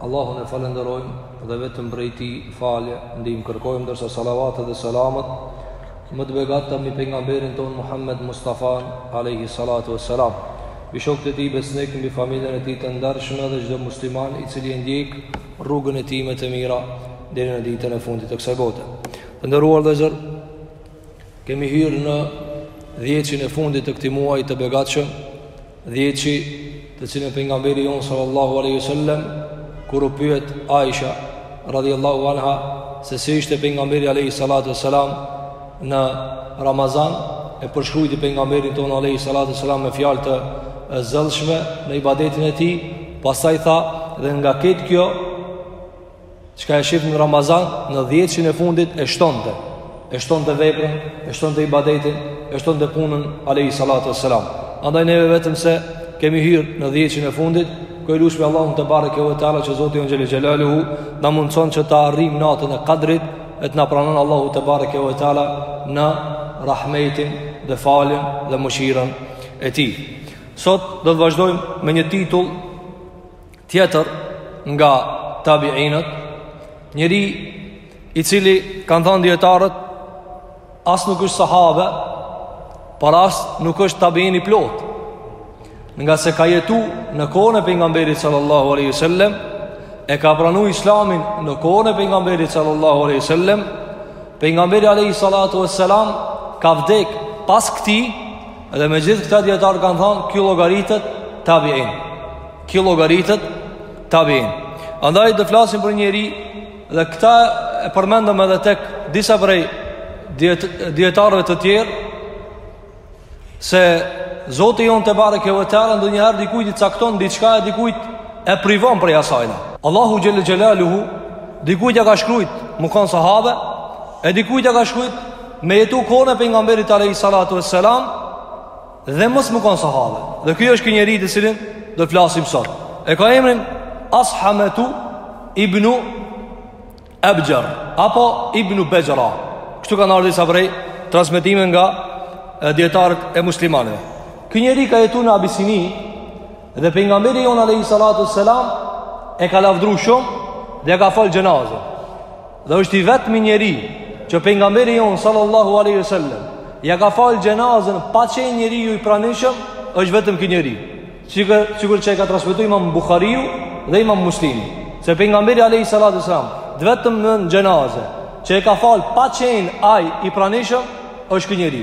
Allahun e falënderojmë dhe vetëm prej tij falje e ndihmë kërkojmë ndërsa salavatet dhe selamet më të begata mbi pejgamberin tonë Muhammed Mustafa alejhi salatu ue selam mbi shokët e tij besnikë mbi familjen e tij të ndershme dhe çdo musliman i cili e ndjek rrugën e tij me të mira deri në ditën e fundit të kësaj bote të nderuar vëllezër kemi hyrë në dhjetshin e fundit të këtij muaji të begatshëm Dhjetshi, të cilën pejgamberi jonë sallallahu alaihi wasallam kur u pyet Aisha radhiyallahu anha se si ishte pejgamberi alaihi salatu wasalam në Ramazan e përshkrujti pejgamberin tonë alaihi salatu wasalam me fjalë të zellshme në ibadetin e tij, pastaj tha dhe nga këtë kjo Çka e shifnin në Ramazan Në dhjetshin e fundit e shtonte E shtonte veprën E shtonte ibadetin E shtonte punën Alejhi salatu ue selam Andaj neve vetëm se kemi hyrë në dhjetshin e fundit Ku e lusim Allahun tebareke ue teala Që Zoti jonë xhele xhelaluhu t'na mundëson që ta arrijmë natën e kadrit E të na pranon Allahu tebareke ue teala Në rahmetin dhe faljen dhe mëshirën e tij Sot do të vazhdojmë me një titull Tjetër nga tabiinët, njeri i cili kanë thanë dijetarët as nuk është sahabe, por as nuk është tabiin i plotë. Ngase ka jetu në kohën e pejgamberit sallallahu alaihi wasallam, e ka pranu Islamin në kohën e pejgamberit sallallahu alaihi wasallam, pejgamberi alaihi salatu wassalam ka vdek pas këtij dhe megjithëkëtë dijetarët kanë thanë ky llogaritet tabiin. Ky llogaritet tabiin. Andaj do flasim për njeri dhe këta e përmendëm edhe tek disa prej djet, dijetarëve të tjerë se Zoti jonë tebareke ue teala ndonjëherë dikujt i cakton diçka e dikujt e privon prej asajna. Allahu xhele xhelaluhu dikujt e ka shkrujt me kanë sahabe e dikujt e ka shkrujt me jetu kohën e pejgamberit alejhi salatu ue selam Dhe mos me kanë sahabe Dhe ky është ky njeri të cilin Do të flasim sot E ka emrin Ashametu Ibnu Ebxher Apo Ibnu Bexhra Kështu kanë ardh disa prej Transmetime nga dijetarët e muslimanëve Ky njeri ka jetu në Abisini Dhe pejgamberi jonë alayhi salatu selam e ka lavdru shumë dhe ja ka fal xhenazën. Dhe është i vetmi njeri që pejgamberi jonë sallallahu alaihi wasallam ja ka fal xhenazën pa qenë njeriu i pranishëm, është vetëm ky njeri. Sikur sikur që e ka transmetu Imam Buhariu dhe Imam Muslimi. Se pejgamberi alayhi salatu selam të vetmen xhenaze që e ka fal pa qenë ai i pranishëm është ky njeri.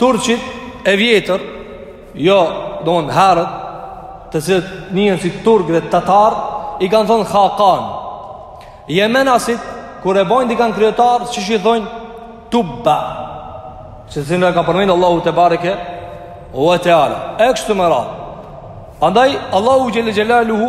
Turqit e vjetër, jo, domethënë herët, të cilët njihen si Turk dhe Tatar, i kanë thonë Khakan. Jemenasit, kur e bojnë dikan kryetar, që që i thonë Tubba, të cilin e ka përmendë Allahu tebareke ve teala, e kështu me radhë. Andaj, Allahu xhel-le xhelaluhu,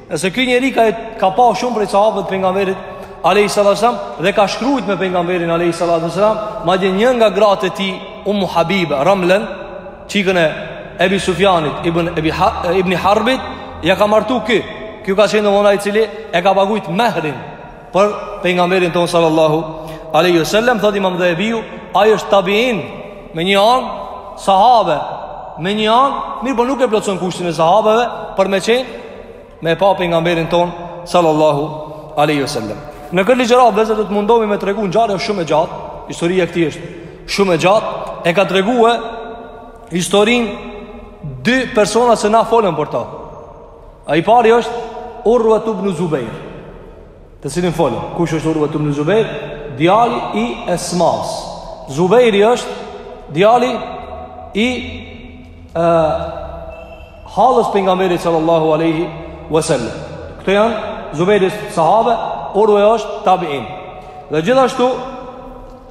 E se ky njeri ka, ka pa shumë prej sahabët e Pejgamberit alejhi salatu ve selam Dhe ka shkrujt me Pejgamberin alejhi salatu ve selam Madje një nga gratë e tij Ummu Habibe Ramlen çikën e Ebi Sufjanit Ibn, Ebi ha, Ibni Harbit Ja ka martu ky Ky ka qenë domethënë ai i cili E ka pagujt mehrin Për pejgamberin tonë sallallahu alaihi wasallam thotë Imam Dhehebiu, ai është tabiin me një anë, sahabe me një anë, mirëpo nuk e plotëson kushtin e sahabeve për me qenë me pa pejgamberin tonë sallallahu alaihi wasallam. Në këtë ligjëratë vëllezër do të mundohemi me tregu, ngjarja është shumë e gjatë, historia e këtij është shumë e gjatë, e ka treguar historinë dy persona që na folën për ta. A i pari është Urve ibnu Zubejr Të cilin folë Kush është Urve ibnu Zubejr Djali i Esmas Zubejri është Djali i e, hallës Pejgamberit Sallallahu aleyhi ve sel-lem Këto janë Zubejri sahabe Urve është tabiin Dhe gjithashtu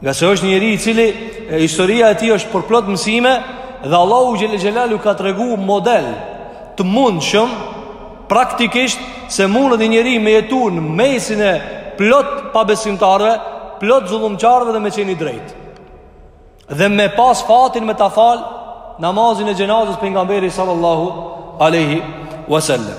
Ngase është njeri i cili e, historia e tij është përplot mësime dhe Allahu xhel-le xhelaluhu ka tregu model të mundshëm praktikisht se mundet një njeri me jetu në mesin e plot pabesimtarve, plot zullumqarve dhe me qenë i drejtë. Dhe me pas fatin me ta fal namazin e xhenazes Pejgamberi sallallahu aleyhi wasallam.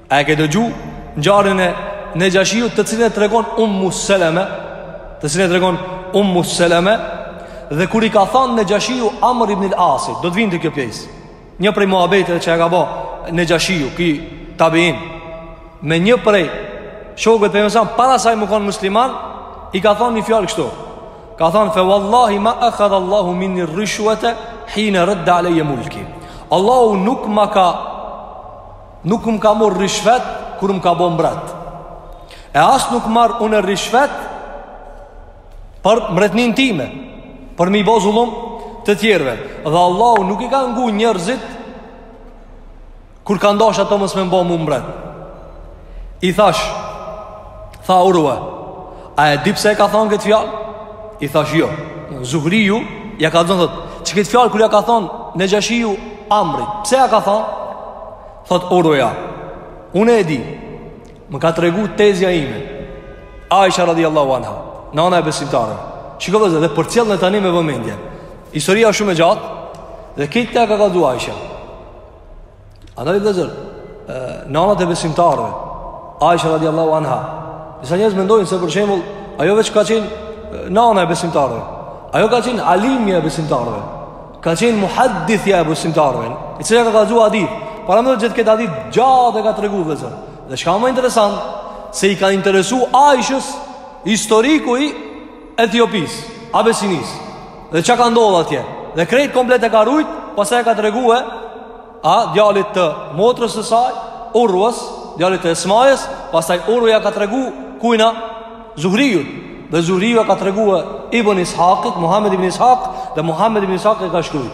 A e ke dëgju ngjarjen e Nexhashiut të cilën e tregon Ummu Seleme, të cilën e tregon Ummu Seleme dhe kur i ka thënë Nexhashiu Amr ibn al-Asit, do të vinte kjo pjesë. Një prej muhabeteve që e ka bë Nexhashiu, ky tabiin me një prej shokët e Pejgamberit alejhi selam para se ai me konë musliman, i ka thonë një fjalë kështu. Ka thonë, fe wallahi ma ekhadha Allahu minni rishwete hine redde alejje mulki. Allahu nuk ma ka Nuk më ka marrë rishvet kur më ka bë mbret. E as nuk marr unë rishvet për mbretnin time, për me i bë zullum të tjerëve. Dhe Allahu nuk i ka ngu njerëzit kur kanë dasht ata mos me më bë mu mbret. I thash Tha Urua A e di pse e ka thonë këtë fjallë? I thash jo Zuhriu Ja kallzon thot Që këtë fjallë kur ja ka thonë Nexhashiu Amrit Pse ja ka thonë? Thot Uruja Unë e di Më ka tregu tezja ime Aisha radiallahu anha Nana e besimtare Shiko vllezër dhe përcjellne tani me vëmendje Historia është shumë e gjatë Dhe këtë ka e ka kallzu Aisha Andaj vllezër, nanat e besimtarëve, Aisha radiallahu anha, disa njerëz mendojnë se për shembull, ajo veç ka qenë nana e besimtarëve, ajo ka qenë alimja e besimtarëve, ka qenë muhaddithja e besimtarëve, e cila ka kallzu hadith, paramendo gjithë këtë hadith gjatë e ka tregu vllezër. Dhe çka ma interesant, se i ka interesu Aishës, historiku i Etiopisë, Abesinisë. Dhe çka ka ndodh atje? Dhe krejt komplet e ka rujt, pastaj e ka tregu a djalit të motrës së saj, Uruas, djalit të Esmajës, pastaj Uruja ka tregu kujna Zuhriut. Dhe Zuhriu ja ka tregu Ibn Ishaqit, Muhammed ibn Ishaq, dhe Muhammed ibn Ishaq e ka shkrujt.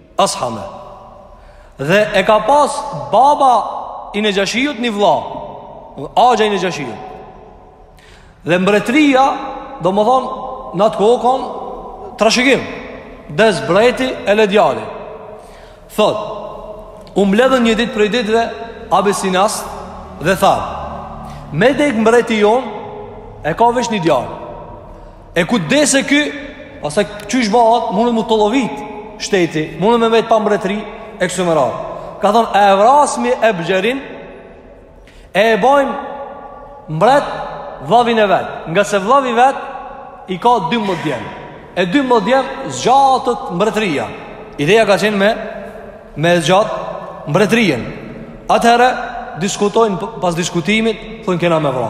Ashame. Dhe e ka pas baba i Nexhashiut një vlla. Axha i Nexhashiut. Dhe mbretria, domethënë, në atë kohë konë, trashëgim. Des mbreti e le djali. Thot, u mbledhën një ditë prej ditëve abesinas dhe thanë. Me dek mbreti jonë, e ka veç një djalë. E kur des edhe ky, pastaj qysh bëhet, mundet m'u tollovit shteti, mundet me mbet pa mbretëri e kështu me radhë. Ka thon e vrasmi e bjerim e e bojm mbret vllavin e vet, ngase vllavi vet i ka 12 djem. E 12 djem zgjatet mbretëria. Ideja ka qenë me zgjat mbretërinë. Atëherë diskutojnë pas diskutimit, thonë kena me vra.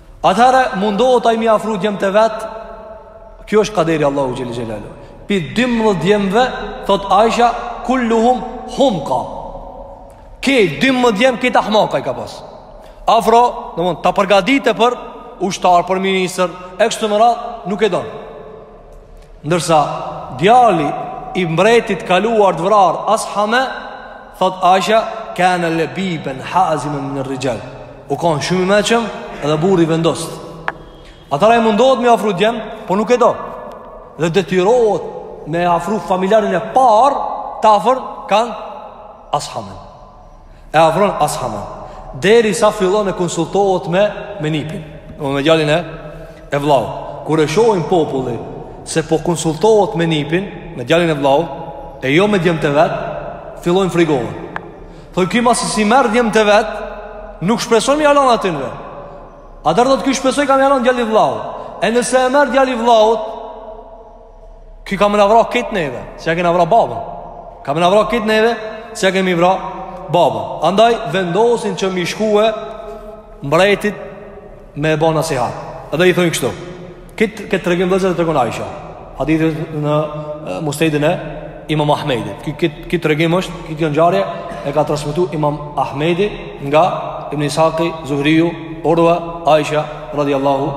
Atëherë mundohet ai m'i afru djemt e vet. Kjo është kaderi i Allahut xhel xhelal. Pi 12 djemve thot Aisha kulluhum humqa. Krejt 12 djem krejt ahmaka i ka pas. Afro, domthon ta përgatitë për ushtar për ministër, e kështu me radhë nuk e don. Ndërsa djali i mbretit të kaluar të vrarë Ashame, thot Aisha, kane lebiben hazimen min err-rrixhal. U kanë shumë i meçëm edhe burrë i vendost. Atëherë ai mundohet me i afru djem, po nuk e do. Dhe detyrohet me afru familjarin e par, t'afërt kan Ashame. E afron As'hamen Derisa fillon e konsultohet me Me nipin me djalin e E vllaut Kur e shohin populli Se po konsultohet me nipin Me djalin e vllaut E jo me djemtë e vet Fillojnë frigohen Thojnë ky masi s'i merr djemtë e vet Nuk shpreson me ia lan atyne Atëherë do të ky shpreson ka me ia lan djalit vllaut E nëse e merr djali vllaut Ky ka me na vra kejt neve Se ia kena vra babën Ka me na vra kejt neve Se ia kemi vra babën Andaj vendosin që me i shku Mbretit me i ba nasiha Edhe i thojnë kështu Këtë kët tregim vllezër e tregon Aisha Hadithi në Musnedin e Imam Ahmedit Këtë kët, ky tregim është Këtë kjo ngjarje e ka transmetu Imam Ahmedi Nga Ibn Is'haki, Zuhriju, Urva, Aisha Radiallahu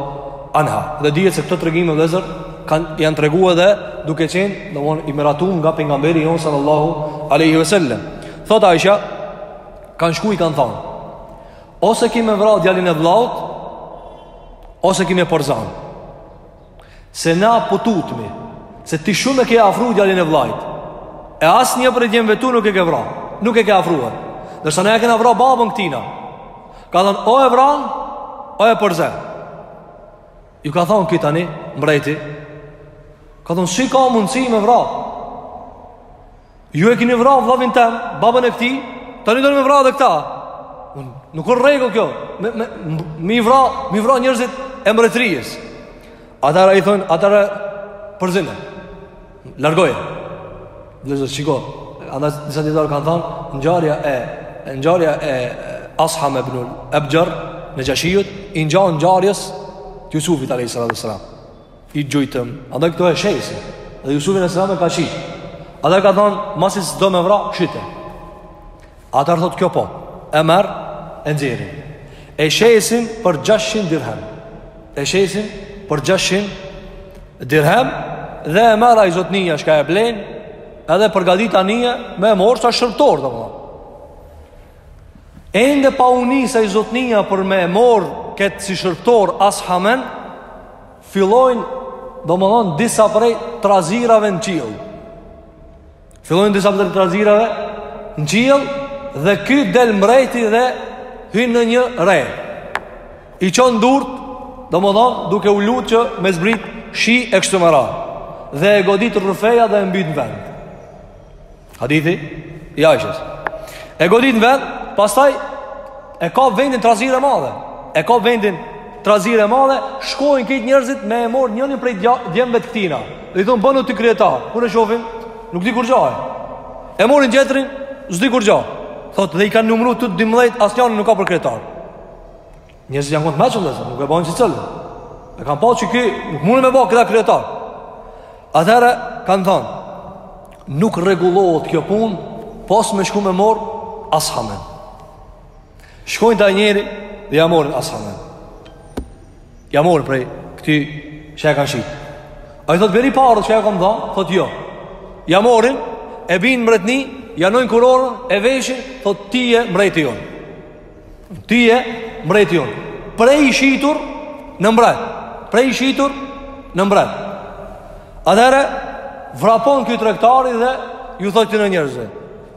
Anha Dhe dihet se këto tregime vllezër kanë janë treguar dhe duke qenë domethënë i miratuar nga pejgamberi jonë sallallahu alaihi wasallam. Thotë Aisha kanë shku i kanë thonë ose ki me vra djalin e vllaut ose ki me e përzan. Se na po tutmi, se ti shumë e ke afruar djalin e vllait. E asnjë prej djemve tu nuk e ke vra, nuk e ke afruar. Ndërsa ne e kena vra babën këtina Kanë thonë o e vran O e përzen Ju ka thonë ky tani, mbreti, ka thonë, si ka mundësi me vra? Ju e kini vra vllavin tem, babën e këtij, tani doni me vra edhe këta. Nuk o rregull kjo, me, me, m'i vra, m'i vra njerëzit e mbretërisë. Atëherë i thonë, atëherë përzene. Largoje. Vllezër shiko. Andaj disa dijetarë kanë thënë, ngjarja e ngjarja e As'hame ibn Ebxher Nexhashiut i ngjan ngjarjes të Jusufit alejhi salatu ves-selam. I gjujtëm. Andaj këto e shesin. Edhe Jusufin alejhi selam e kanë shit. Andaj ka thënë, masi s'do me vra, shite. Atëherë thotë ky po E merr e nxjerrin E shesin për 600 dirhem E shesin për 600 dirhem Dhe e merr ai zotnija çka e blen Edhe përgadit anije Me e marrë si shërbëtor domethënë Ende pa u nis ai zotnija për me e marrë Këtë si shërbëtor As'hamen Fillojnë Domethënë disa prej trazirave në qiell Fillojnë disa prej trazirave Në qiell Dhe ky del mbreti dhe Hyn nën një re I çon durt Domethënë duke u lut që me zbrit Shi e kështu me radhë Dhe e godit rrufeja dhe e mbyt në vend Hadithi I Aishës E godit në vend Pastaj E kap vendin trazirë e madhe. E kap vendin trazirë e madhe, shkojnë këta njerëzit me e morr njënin prej djemve të këtina. Dhe i thonë bënu ti kryetar. Kur e shohin, nuk di kurgja. E morin tjetrin, s'di kurgja. Thotë dhe i kanë numru të 12, asnjëri nuk ka për kryetar. Njerëzit janë kon të meçëm dhe se, nuk e bënë si cëllë. E kanë pa që ky, nuk mundë me bënë këta kryetar. Atëherë, kanë thonë, nuk rregullohet kjo punë, pos me shku me e morë As'hamen. Shkojnë te ai njeri dhe ja morin As'hamen. Ja morin prej këtij që ja kanë shit. Ai thotë bjeri paret që i kam dhan, thotë jo. Ja morin, e bijnë n'mbretni, ja vnojnë kurorën, e veshin, thotë ti je mbreti jonë. Ti je mbreti jonë. Prej i shitur në mbret. Prej i shitur në mbret. Atëherë, vrapon ky tregtari dhe ju thotë këtyne njerëzve.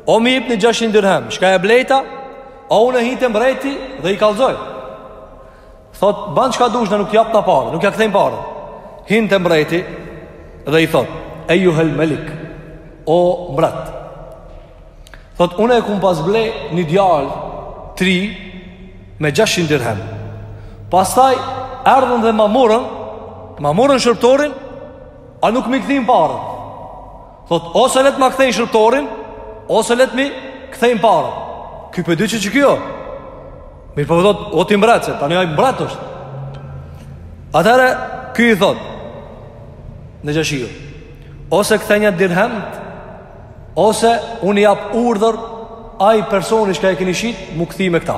O mi jepni 600 dirhem, çka e blejta, o unë hi te mbreti dhe i kallzoj. Thot, ban çka dush na nuk t'japim pare, nuk ja kthejmë paret. Hin te mbreti dhe i thot, ejjuhel melik, o mbret. Thot, unë e kam pas ble një djalë t'ri, me 600 dirhem. Pastaj, erdhën dhe ma morën, ma morën shërbëtorin, a nuk mi kthin paret. Thot, ose le t'ma kthejnë shërbëtorin, ose le t'mi kthejnë paret. Ky pe di që ky o. Mirëpo po thot, o ti mbret, se tani aj mbret është. Atëherë, ky i thot, Nexhashiu, ose kthenja dirhemt, ose unë i jap urdhër, aj personi çka e keni shit, m'u kthi me këta.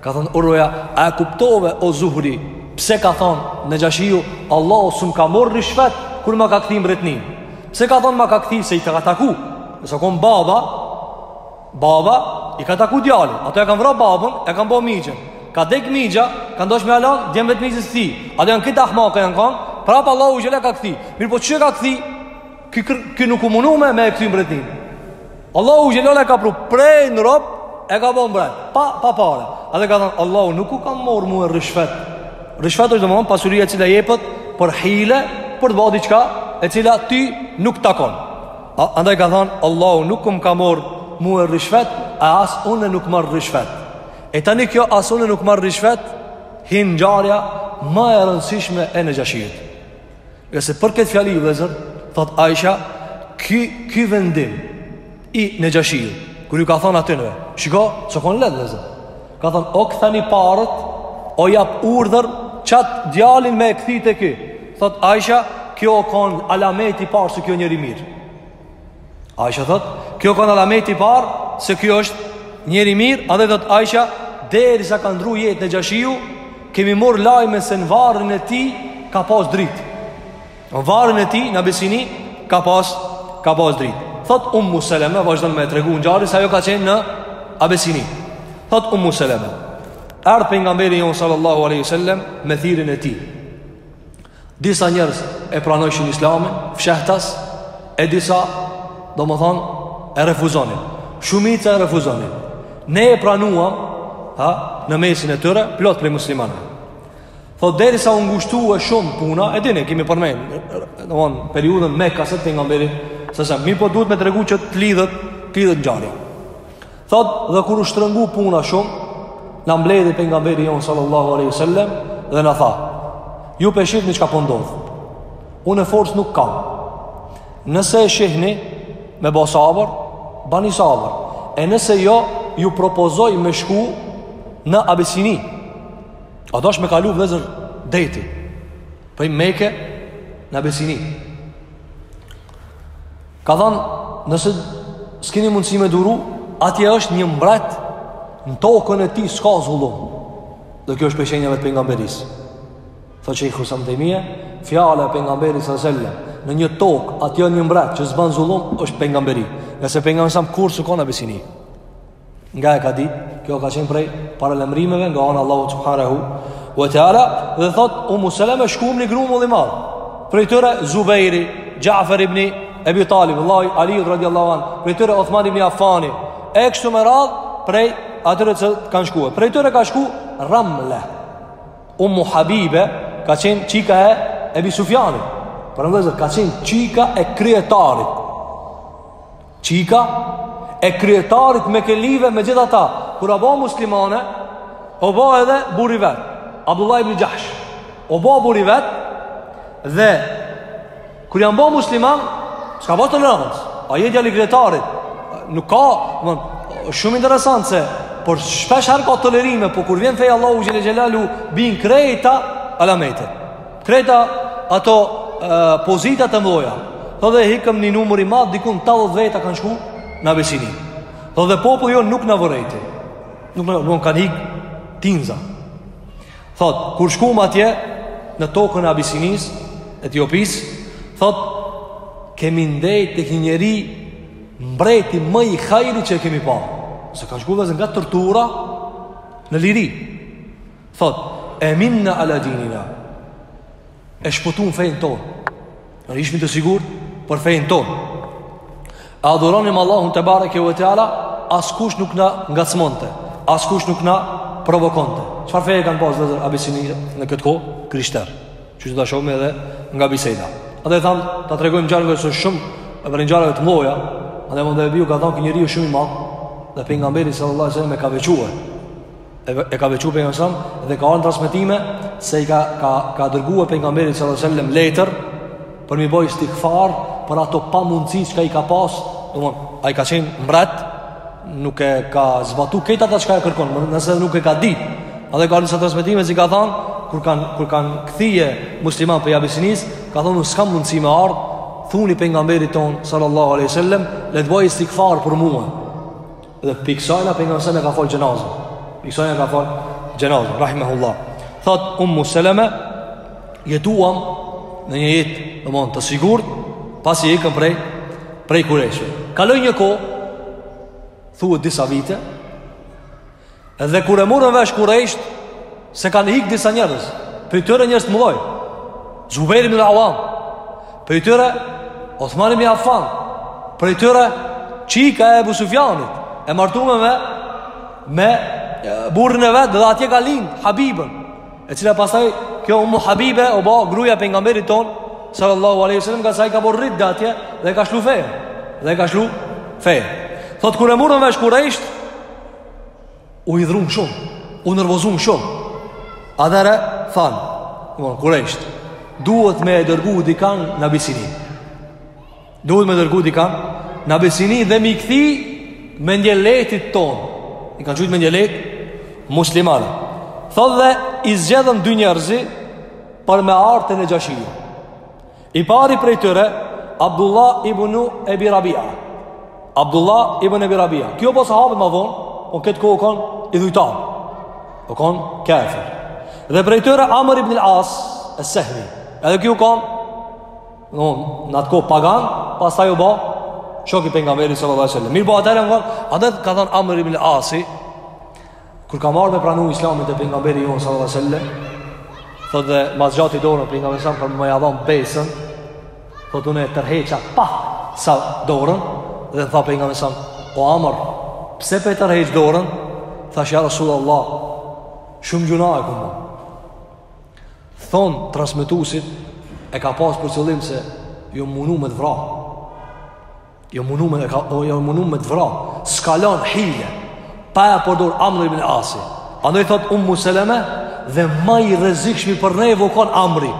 Ka thënë Urveja, a e kuptove o Zuhri, pse ka thënë Nexhashiu, Allahu s'm ka marr ryshfet kur ma ka kthi mbretnin. Pse ka thënë ma ka kthi se i ka taku? Nëse kon baba, baba i ka taku djalit. Ata e kanë vra babën, e kanë bërë mixhën. Ka dek mixha, kanë dasht me ja lan djemve t'mixhës tij. Ata janë këta ahmakë janë kanë. Prapë Allahu xhel-le e ka kthi. Mirëpo si e ka kthi? Ky, ky nuk u munu me, me e kthy mbretnin. Allahu xhel-le e ka pru prej ni rob, e ka bo mbret, pa, pa pare. Andaj ka thënë, Allahu nuk m'ka morë mue ryshfet. Ryshfet është domethonë pasurija e cila jepet për hile, për të bo diçka, e cila ty nuk takon. A, andaj ka thënë, Allahu nuk m'ka morë mue ryshfet, a as unë nuk marr ryshfet. E tani kjo as unë nuk marr ryshfet, hin ngjarja ma e rëndësishme e Nexhashiut. Se për këtë fjali vllezër, thot Aisha, ky, ky vendim i Nexhashiut, kur ju ka thonë atyneve, shiko, s'u kon lehtë vllezër, ka thonë, o kthenjani paret, o jap urdhër, qat djalin me e kthi te ky, thot Aisha, ky u kon alameti i parë, që ky o njeri i mirë, Aisha thot, kjo ka kanë alameti i parë Se kjo është njeri i mirë Edhe thot Aisha Derisa ka ndërru jetë Nexhashiu Kemi marr lajme se në varrin e tij Ka pas dritë Në varrin e tij në Abesini Ka pas, ka pas dritë Thot Umu Seleme Vazhdon me tregu ngjarje Se ajo ka qenë në Abesini Thot Umu Seleme Erdh pejgamberi jonë sallallahu aleyhi sallem Me thirrjen e tij Disa njerëz e pranojshin islamin, fshehtas, e disa, domethonë, e refuzonin. Shumica e refuzonin. Ne e pranuam, ha, në mesin e tyre, plot prej muslimanë. Thot derisa u ngushtue shumë puna, e dini, kemi përmend, domethonë, periudhën mekase të pejgamberit, se se, m'u po duhet me tregu që të lidhet, të lidhet ngjarja. Thot dhe kur u shtrëngu puna shumë, na mbledhi pejgamberi jon sallallahu alaihi wasallam dhe na tha: "Ju pe shihni çka po ndodh. Unë forcë nuk kam. Nëse e shihni me bo sabër, bani sabër. E nëse jo, ju propozoj me shku në Abisini. A dosh me kalu vëllezër detin. Prej Meke në Abisini. Ka thënë, nëse s'keni mundësi me duru, atje është një mbret në tokën e tij s'ka zullum. Dhe kjo është prej shenjave të pejgamberisë. Tho që i khusam të imie, fjala e pejgamberit salallahu, në një tokë atje një mbret që s'ban zullum, është pejgamberi. Se pejgamberi kurrë s'u kanë Abesini. Nga e ka dit, kjo ka qenë prej paralajmërimeve nga ana Allahut subhanahu wa taala dhe thot Umu Seleme shkuam një grumbull i madh. Prej tyre Zubejri, Xhafer ibn Ebi Talib, vllai i Aliut radiallahu an, prej tyre Uthman ibn Affani, e kështu me radhë prej atyre që kanë shkue. Prej tyre ka shku Ramle. Ummu Habibe ka qenë çika e Ebi Sufjanit. Pra vëllezër, ka qenë çika e kryetarit. Çika e kryetarit mekelive me gjithë ata Kur u ba muslimane O ba edhe burri i vet Abdullah ibn Xhahsh O ba burri i vet Dhe Kur janë ba musliman S'ka pas tolerancë A je djali i kryetarit Nuk ka më, Shumë interesant se Por shpesh herë ka tolerime Po kur vjen feja e Allahut xhele xhelalu Bin krejt ato Alamete Krejt ato pozitat e mdhaja Tho dhe hikëm një numër i madh Dikun tetëdhet veta kanë shku Në abesini Tho dhe populli jonë nuk na vërejti Nuk na vërejti Kanë hik tinza Thot, kur shkum atje Në tokën e abesinis Etiopis Thot, kemi ndejt tek një njeri Mbreti më i hajri që kemi pa Se kanë shku vëllezër nga tortura Në liri Thot, eminna ala dinina E shpëtum fejnë ton Ne ishmi të sigur Për fejnë ton E adhuronim Allahun tebareke we teala Askush nuk na ngacmonte Askush nuk na provokonte Çfarë feje kanë pas vllezër Abisini Në këtë kohë, krishterë Që që të shumë edhe nga biseda Edhe thamë, ta tregojmë ngjarjen se shumë E prej ngjarjeve të mëdhaja Edhe Dhehebiu ka thanë ky njeri u shumë i madh Dhe pejgamberi sallallahu alajhi wasallam e ka veçuar e, e ka veçuar pejgamberi sa dhe ka ardhur transmetime se i ka ka ka dërguar pejgamberit sallallahu alajhi wasallam letër për m'i bo istighfar për ato pamundësi çka i ka pas, domthon ai ka qenë mbret, nuk e ka zbatu krejt ata çka e kërkon, nëse nuk e ka ditë. Edhe ka ardh disa transmetime se i ka thon kur kanë kur kanë kthie muslimanët prej Abisinisë, ka thonë s'kam mundësi me ardh, thuni pejgamberit ton sallallahu alajhi wasallam, le të bajë istighfar për mua. Dhe për kësajna pejgamberi sallallahu alajhi wasallam e ka falë gjenazën Për kësajna e ka falë gjenazën Rahimehullah Thot Ummu Seleme Jetuam në një jetë Në mund të sigurt Pasi ikëm prej Prej Kurejshëve Kaloi një kohë Thuhet disa vite Edhe kur e morën vesh kurejsht se kanë hik disa njerëz, prej tyre njerëz të mdhoj. Zubair ibn al-Awwam, prej tyre Othman ibn Affan, prej tyre çika e Abu Sufjanit, e martume me me burrin e vet dhe atje ka lind Habibën, e cila pastaj kjo Ummu Habibe u bo gruja e pejgamberit ton sallallahu alaihi wasallam, se ai ka bo ridde atje dhe e ka shlu fejnë. Dhe e ka shlu fejnë. Thot kur e morën vesh kurejsht U hidhrum shumë, u nervozum shumë. Atëherë than, "kurejsht, duhet me dërgu dikan në Abisini." Duhet me dërgu dikan në Abisini dhe me i kthi mendjelehtit ton. I kanë qujt mendjelehtë muslimanët. Thot dhe i zgjedhën dy njerëz për me ardh te Nexhashiu. I pari prej tyre, Abdullah ibn Abi Rabia. Abdullah ibn Abi Rabia. Ky u ba sahab ma vonë, në këtë kohë o kon idhujtar. O kon kafir. Dhe prej tyre Amr ibn al-As, as-Sahmi. Edhe ky o kon në në atë kohë pagan, pastaj u ba shoku i pejgamberit sallallahu alajhi wasallam. Mirëpo atëherë ngon, edhe ka thanë Amr ibn al-As, Kur ka marrë me pranu islamin dhe pejgamberi jonë sallallahu alaihi wasallam, thotë dhe ma zgjati dorën pejgamberi sa për me ja dhonë besën, thotë unë e tërheqa paksa dorën dhe tha pejgamberi sa, o Amr, pse pe tërheq dorën? Thash ja Rasulullah, shumë gjynahe kam. Thonë transmetusit e ka pas për qëllim se jom munu me të vra. Jo munu me, ka, o, jo munu me të vra Skalon hile Pa e përdur amri me asi A në i thot unë museleme Dhe ma i rezikshmi për neve u kon amri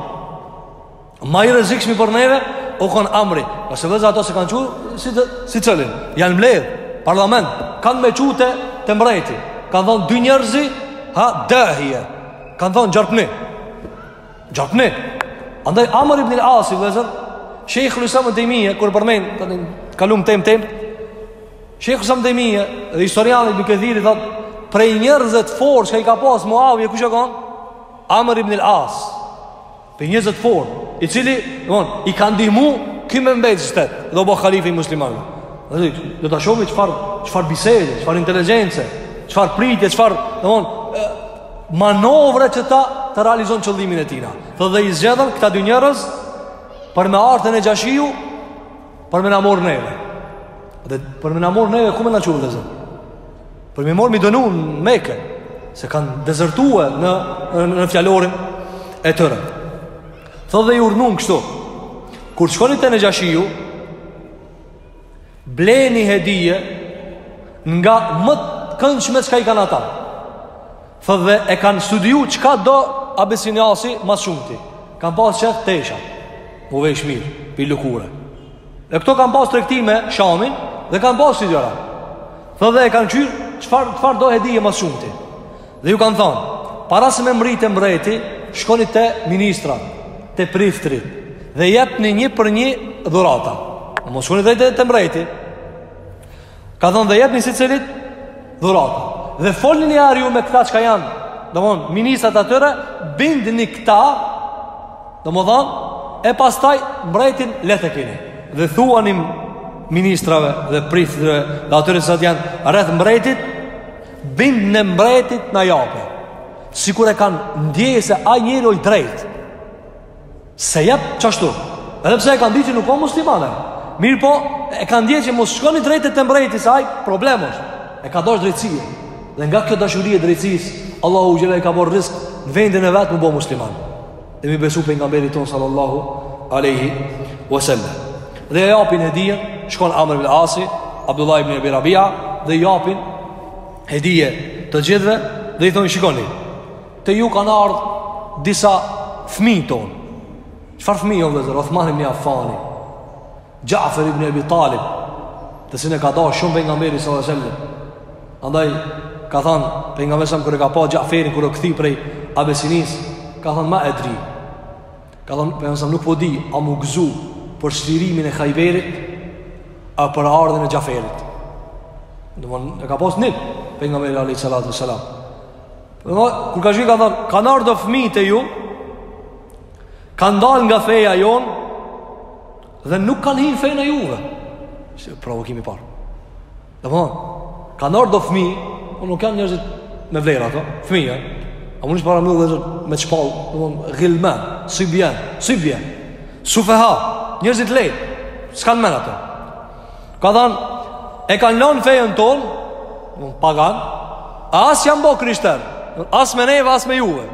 Ma i rezikshmi për neve u kon amri Ka se vëzë ato se kanë qu Si, të, si cëllin Janë mledh Parlament Kanë me qu të, të mbrejti Kanë thonë dy njerëzi Ha dëhje Kanë thonë gjarpni Gjatni. Andaj Amr ibn al-Asi vllezër, Shejhul Islam ibn Taymija kur përmend tani kalum tem tem. Shejhul Islam ibn Taymija, dhe historiani Ibn Kethiri thot, prej njerëzve të fortë që i ka pas Muawiya ka u kon Amr ibn al-As. Prej njerëzve të fortë, i cili, von, i ka ndihmu ky me mbet shtet, dhe u bo halife i muslimanëve. Do ta shohim çfarë çfarë bisede, çfarë inteligjence, çfarë pritje, çfarë, von, manovra që ta realizon qëllimin e tina. Thot dhe i zgjedhën këta dy njerëz për me ardh te Nexhashiu, për me na mor neve. Dhe për me na mor neve, ku me na çu vllezër? Për me mor me i dënu në Meke, se kanë dezertu në, në, në fjalorin e tyre. Thot dhe i urdhnun kështu, kur shkoni te Nexhashiu, Bleni hedije nga më të këndshme çka i kanë ata. Thot dhe e kanë studiu çka do Abisinasi ma së shumti. Kanë pas qeto tesha. U vesh mirë, pi lëkure. E këto kanë pas tregti me Shamin dhe kanë pas si djora. Thot dhe e kanë qyrë çfarë, çfarë do hedije ma së shumti. Dhe ju kanë thonë, para se me mrri te mbreti, shkoni te ministrat, te priftërit dhe jepni një për një dhurata. Mos shkoni drejt te mbreti. Kanë thonë dhe jepni secilit dhurata. Dhe folni njiherë ju me këta çka janë, domthon ministrat e atyre bindni këta, domthon e pastaj mbretin leht e keni. Dhe thuani ministrave dhe priftërve dhe atyre që janë rreth mbretit, Bindne mbretin t'na japi Sikur e kanë ndje se ai njeri o i drejt Se jep qashtu Edhe pse e kanë ndjejë që nuk po muslimane Mirë x që mos shkoni drejt e të mbretit Se aj problem është E ka dosh drejtësia Dhe nga kjo dashurie drejtësis Allahu u gjelaj ka bërë risk Në vendin e vetë më bo musliman dhe mi besu pejgamberit tonë sallallahu aleyhi wasallam dhe i japin hedije shkon Amr ibn Asi Abdullah ibn Ebi Rabia dhe japin hedije të gjithve dhe i thonë shikoni te ju kanë ardhë disa fmi tonë çfarë fmi jon vllezër Othman ibn Afani Xha'fer ibn Abi Talib, të cilin e ka dashur shumë pejgamberi sallallahu alajhi wasallam. Andaj ka thënë pejgamberi sa kur e ka pa Xha'ferin kur u kthi prej Abesinisë, ka thënë ma edri. Ka thënë pejgamberi sa nuk po di, a mu gëzu për çlirimin e Khayberit a për ardhjen e Xha'ferit. Domethënë e ka pas nip pejgamberi alayhi salatu wasalam. Kur ka shkuar ka thënë, kanë ardhur fëmijë te ju, Kanë dalë nga feja jonë dhe nuk kanë hi në fejn e juve. Shih provokimi i parë. Domthon, kanë ardh do fmi, po nuk janë njerëzit me vlerë ato, fmi, e. A munish para më dhe me shpallë, domthon, gilme, sibjan, sibjan, sufeha, njerëz të lejtë, s'kanë men ato. Ka thanë, e kanë lonë fejën tonë, domthon, pagane, as janë bo krishterë, as me neve, as me juve.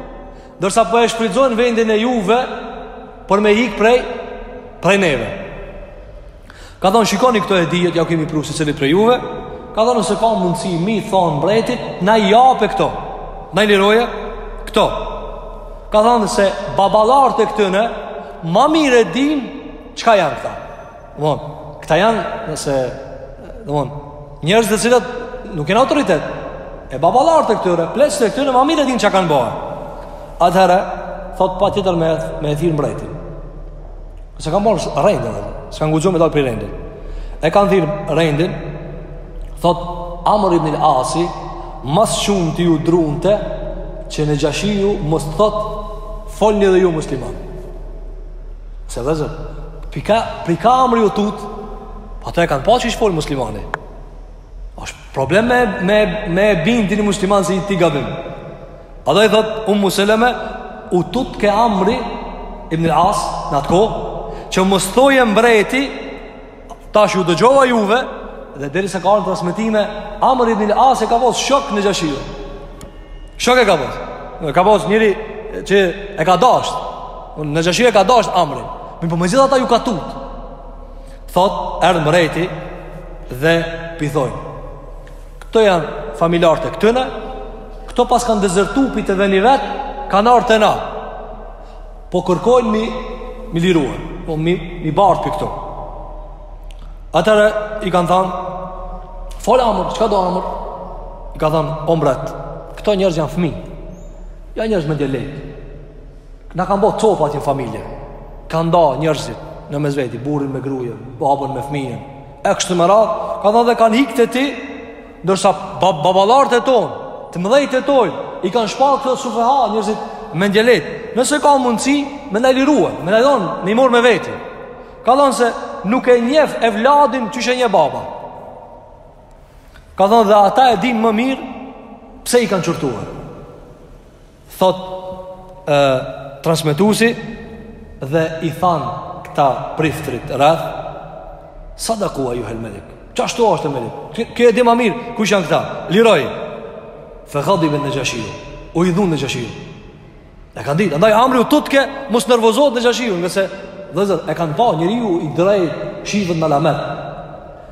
Ndërsa po e shfrytëzojnë vendin e juve Për me hik prej Prej neve Ka thonë shikoni këto hedijet Ja kemi pru secilit prej juve Ka thonë nëse ka mundësi me i thonë mbretit Na i jape këto Na i liroje këto Ka thonë se baballarët e këtyne Ma mirë e dinë çka janë këta Domthon, këta janë nëse domthon njerëz të cilët nuk kanë autoritet. E baballarët e këtyre, pleqtë e këtyre, ma mirë e dinë çka kanë bërë. Atëherë, thot patjetër me, me e thirrë mbrejtin. Se kanë bërë rendin, se kanë guxu me dalë prej rendin. E kanë thirrë rendin, thot Amr ibn al-Asi, ma së shumti ju drunte, që Nexhashiu mos thot, folni dhe ju musliman. Se vëzër, pika, prej ka Amri u tut, ata e kanë pa qysh fol muslimani. është problem me, me, me bind ti ni musliman se ti gabim. Andaj thot, Ummu Seleme, u tutke Amr ibn al-As, në atë kohë, që mos thojë mbreti, Tash ju dëgjova juve dhe derisa ka ardhur transmetime, Amr ibn al-As e ka pas shok Nexhashiun. Shok e ka pas. Nëse ka pas njeri që e ka dashur. Nexhashiu e ka dashur Amrin. Mirëpo me gjithë atë ju ka tut. Thot erdh mreti dhe po i thojn. Këto janë familjarët e këtyre. Këto paskan dezertuar pi te veni vet, kanë ardhur te na. Po kërkojnë mi, mi liruar Po mi, mi bartë për këto Atëherë i kanë thanë Fol Amr, çka do Amr? I ka thanë, o mbret Këto njerëz janë fmi Janë njerëz mendjelejtë Na kanë bo copëtim në familje Kanë da njerëzit në mes veti Burrin me grujen, babën me fmijën E kështu me radhë Ka thanë dhe kanë hikë te ti Ndërsa baballarët e tonë, të mëdhejt e tonë, i kanë shpallë këta sufeha njerëzit mendjelehtë. Nëse ka mundësi, me na i lirue, me na i dhon, me i marr me veti. Ka thënë se nuk e njef evladin qysh e njeh baba. Ka thënë dhe ata e din më mirë pse i kanë qortuar. Thot e, transmetusi dhe i thanë këta priftërit rreth sadaka ejjuhel melik qashtu ashtë melik kjo e di ma mirë kush janë këta liroj fe gadibe Nexhashiu u idhnu Nexhashiu e kanë ditë andaj amri u tutke mos nervozohet Nexhashiu ngase dhe zër e kanë pa njeriu i drejt shivën në lamet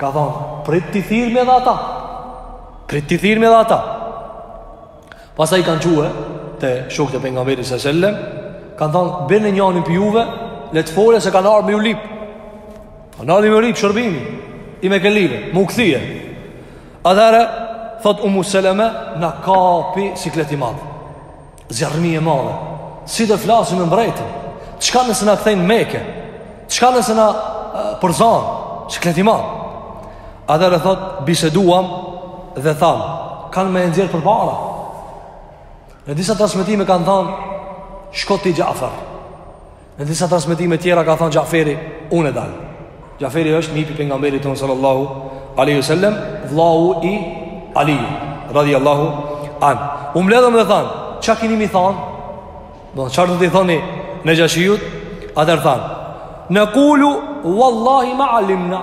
Ka thonë, prit t'i thirmi edhe ata. Prit t'i thirmi edhe ata. Pastaj kanë çue te shokët e pejgamberit sallallahu alaihi wasallam, kanë thonë, bëne njanin prej juve, le të fole se kanë ardhë me ju lipë. Kanë ardhë me ju lipë, shërbimi i mekelive, me ju kthye. Atëhere, thotë Ummu Seleme, na kapi sikleti i madh. Zjarrmi e madhe Si do flasim me mbretin Çka nëse na kthejnë Meke Çka nëse na përzanë Siklet i madh Atëherë thot biseduam Dhe thamë Kanë me nxjerrë përpara Në disa transmetime kanë thanë Shko ti Xhafer Në disa transmetime tjera ka thënë Xhaferi, unë dal. Xhaferi është nipi i pejgamberit tonë sallallahu alaihi wasallam, vllau i Aliut radhiyallahu an. U mbledhëm dhe thanë, çka keni me i thon? Do të çfarë do t'i thoni Nexhashiut? Atëherë thanë, nekulu wallahi ma alimna.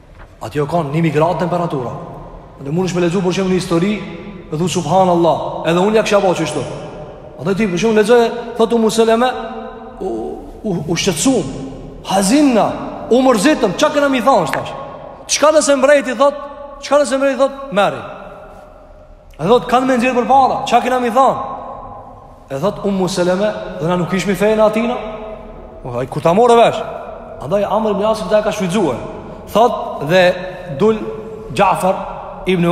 Atje u kanë njëmi gradë temperatura Ne mundesh me lexu për shembull një histori Edhe thu subhanallah Edhe unë ja kisha bo qështu A dhe ti për shembull lexoj Thotë Ummu Seleme U, u, u shqetsum Hazinna U mërzitëm Ça kena me i thanë tash Çka nëse mbreti thot Çka nëse mbreti thot Merri A dhe thotë kanë me nxjerrë përpara Ça kena me i thanë E thot Ummu Seleme, dhe na nuk ishmi n'fenë e atina? O, ai kur ta marrë vesh. Andaj Amr ibn Asi qeta e ka shfrytzuar. Thot dhe dul Xhafer ibn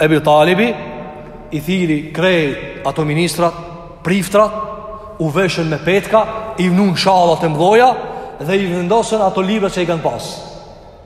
Ebi Talibi i thirri krejt ata ministrat, priftrat, u veshën me petka, i vnun shallat e mdhoja dhe i vendosën ato libra që i kanë pasë.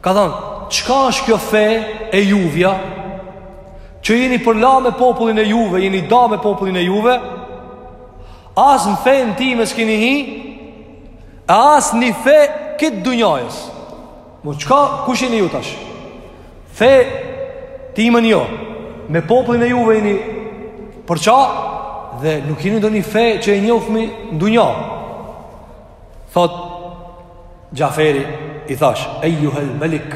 Ka thënë, çka është kjo fe e juvja, që jeni përla me popullin e juve, jeni da me popullin e juve, as në fenë time s'kini hi, e as një fe këtë dunjajës. Mo, çka, kush jeni ju tash? Fe timen jo, me popullin e juve jeni përça, dhe nuk jeni ndonjë fe që e njofmi në dunja. Thot Xhaferi i thash Ejuhel melik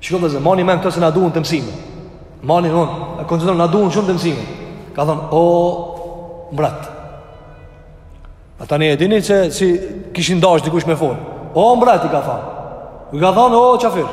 Shiko vëllezër Mani men këto se na duhen këto mësime Mani unë e konsideroj na duhen shumë këto mësime Ka thonë O mbret A tani e dini që si Kishin dash dikush me fol O mbret i ka thonë I ka thonë o qafir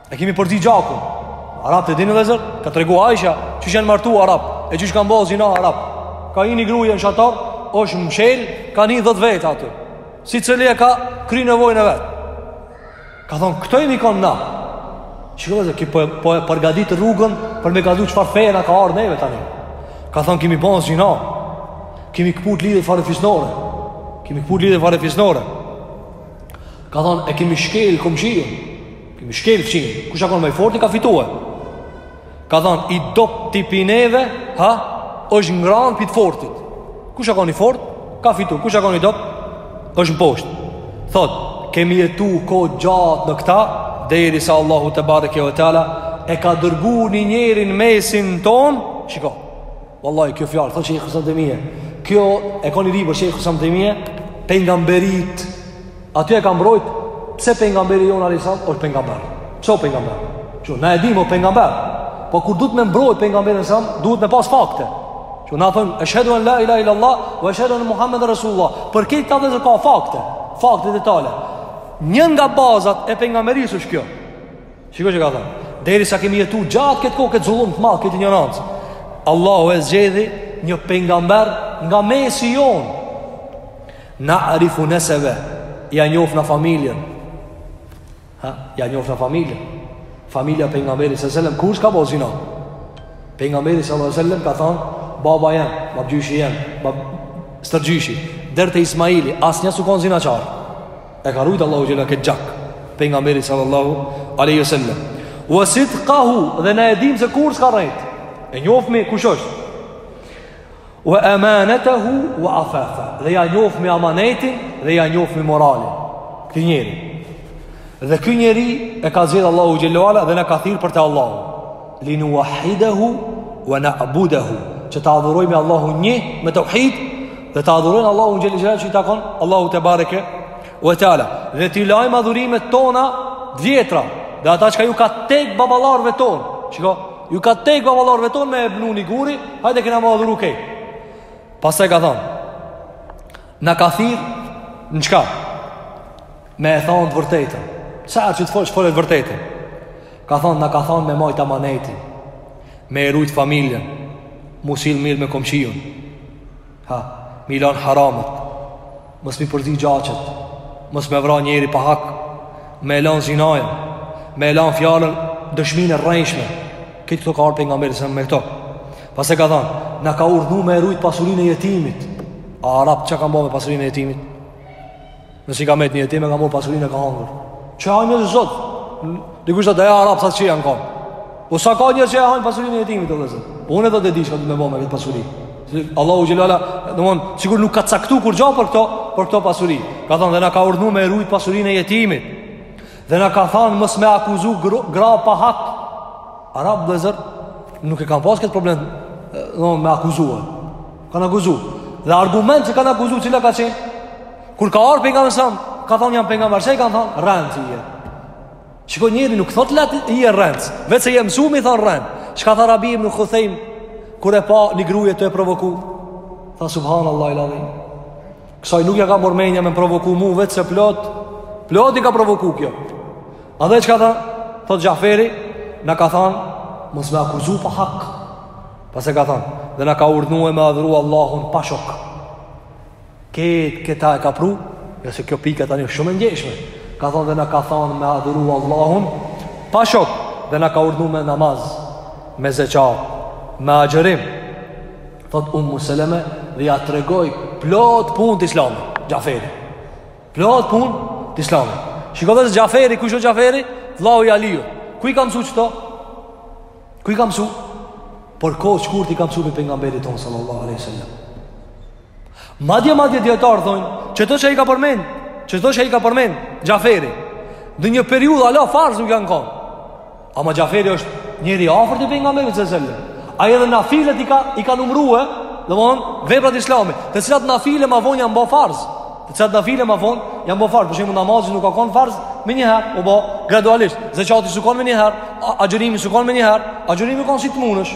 E kemi përzi gjakun Arabët e dini vëllezër Ka tregu Aisha Qysh janë martu arabët E qysh kanë bo zina arabët Ka hi një gruja në shator është mshel Kanë hi dhetë veta aty Secili e ka kry nevojën e vet Ka thonë këto jemi konë na Shiko vëllezër Ky po, po e përgadit rrugën Për me kallzu çfarë feje na ka ardhë neve tani Ka thonë kemi bo zina Kemi këput lidhjet farefisnore Kemi këput lidhjet farefisnore Ka thonë e kemi shkel komshinë Kemi shkel fqinjë, kush a konë ma i forti ka fitue. Ka thonë, i dobti pi neve, ha, është ngranë pi të fortit. Kush a konë i fortë, ka fitu, kush a konë i dobët, është në poshtë. Thotë, kemi jetu kohë të gjatë në këta, derisa Allahu tebareke ve teala, e ka dërgu një njeri n'mesin tonë, shiko, vallahi, kjo fjalë, thotë Shejh Islam Tejmije, kjo e ka një libër Shejh Islam Tejmije, pejgamberit, Aty e ka mbrojt, pse pejgamberi jonë alejhi selam është pejgamber? Që o pejgamber? Që o, na e dimë o pejgamber, po kur duhet me mbrojt pejgamberin alejhi selam, duhet me pas fakte. Që na thomi, eshhedu en la ilahe il-lallah, ve eshhedu enne Muhammeden Resulullah, për këta vëllezër ka fakte, fakte detale. Një nga bazat e pejgamberisë është kjo, shiko çka ka thonë, derisa kemi jetu gjatë këtë kohë këtë zullum të madh, këtë injorancë, Allahu e zgjedhi një pejgamber nga mesi jonë, Narifu nesebehu Ja njofmi familjen ha? Ja njofmi familjen Familja pejgamberit alejhi selam Kurrë s'ka bo zina Pejgamberi alejhi selam ka than Baba jem, babgjyshi jem Bab stërgjyshi Deri te Ismaili, asnjë s'u konë zinaqar E ka rujtë Allahu xhele ve ala këtë gjak Pejgamberit salallahu alejhi ve sellem Wa sidkahu Dhe na e dimë se kurrë s'ka rrejt E njofmi kush është Wa amanatahu wa afafa. Dhe ja njofmi amanetin dhe ja njofmi moralin këtij njeri. Dhe ky njeri e ka zgjedh Allahu xhele ve ala dhe na ka thirr për të Allahu. Linuwahidahu wa na'budahu. Që ta adhurojmë Allahun një me tauhid dhe ta adhurojmë Allahun xhele xhelaluhu qysh i takon Allahut tebareke wa taala. Dhe t'i lajm adhurimet tona t'vjetra dhe ata çka ju ka tek baballarëve tonë. Shiko Ju ka tek baballarëve tonë me e vnu një guri, hajde kena me adhuru ket. Pastaj ka thonë, na ka thirr, në çka? Me e thonë të vërtetën. Sa herë që të folsh, fole të vërtetën. Ka thonë, na ka thonë me majtë amanetin, me e rujtë familjen, m'u sill mirë me komshiun. Ha, me i lan haramet, mos me i përzi gjaqet, mos me vra njeri pa hak, me e lan zinanë, me e lan fjalën dëshminë e rrejshme, këtë këto ka ardh pejgamberi, se me këto. Pastaj ka thanë, na ka urdhnu me e rujt pasurinë e jetimit, a arabët çka kanë ba me pasurinë e jetimit? Nëse i ka met një jetim e ka marr pasurinë e ka hangër Që e hajnë njerëzit sot Dikush thotë edhe arabët sa t'këqij janë kan Po sa ka njerëz që e hajnë pasurinë e jetimit vllezër Po unë edhe e di çka do me bo me këtë pasuri Allahu xhele ve ala domethon, sigurisht nuk ka caktu kurgja për këto Për këto pasuri Ka thonë dhe na ka urdhnu me rujt pasurinë e jetimit Dhe na ka thonë mos me akuzu gra pa hak Arabët vllezër nuk e kanë pas këtë problem domethon, me akuzu Kanë akuzu Dhe argument që kanë akuzu cila ka qenë Kur ka ardhur pejgamberi sa, ka thonë jam pejgamber, çka i kanë thonë rrenc ti je. Shiko njeri nuk thot leht je rrenc, vetëm se jan msu me thon rren. Çka tha Rabi ibn Khuthejm kur e pa një gruje tu e provoku? Tha subhanallahil adhim. Kësaj nuk ia ka marr mendja me provoku mu vetëm se plot. Plot i ka provoku kjo. A dhe çka tha? Thot Xhaferi, na ka thon mos me akuzu pa hak. Pastaj ka thon, dhe na ka urdhnu me adhuru Allahun pa shok. Ketë këta e ka pru, nga se kjo pika tani është shumë e ndjeshme. Ka thonë dhe na ka thonë me adhuru Allahun, pa shok dhe na ka urdhnu me namaz, me zeqat, me agjërim. Thot Ummu Seleme dhe ia tregoi plot punë të Islamit, Xhaferi. Plot punë të Islamit. Shikoj se Xhaferi, kush është Xhaferi? Vllau i Aliut. Ku i ka mësu qeto? Ku i ka mësu? Për kohë t'shkurt i ka mësu me pejgamberin ton sallallahu alaihi wasallam. Madje madje dijetarët thon, qeto që i ka përmend, qeto që ai ka përmend, Xhaferi. Në një periudhë ala farz nuk janë kon. Ama Xhaferi është njeri i afërt i pejgamberit sallallahu alajhi wasallam. Ai edhe nafilet i ka i ka numëru, domthon veprat e Islamit, të cilat nafile ma vonë janë bo farz. Të cilat nafile ma vonë janë bo farz, për shembull namazi nuk ka kon farz menjëherë, u bo gradualisht. Zeqati s'u kon menjëherë, agjërimi s'u kon menjëherë, agjërimi u kon si të munësh.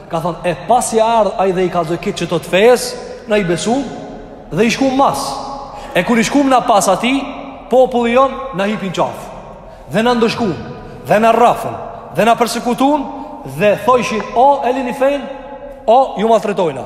Ka thonë, e pasi erdh ai dhe i kallzoi qeto të fejës, na i besum dhe i shkum mas. E kur i shkum na pas atij, populli jonë na hipin qafë. Dhe na ndëshkun, dhe na rrafën, dhe na persekutun, dhe thojshin, o e lini fejnë, o ju maltretojna.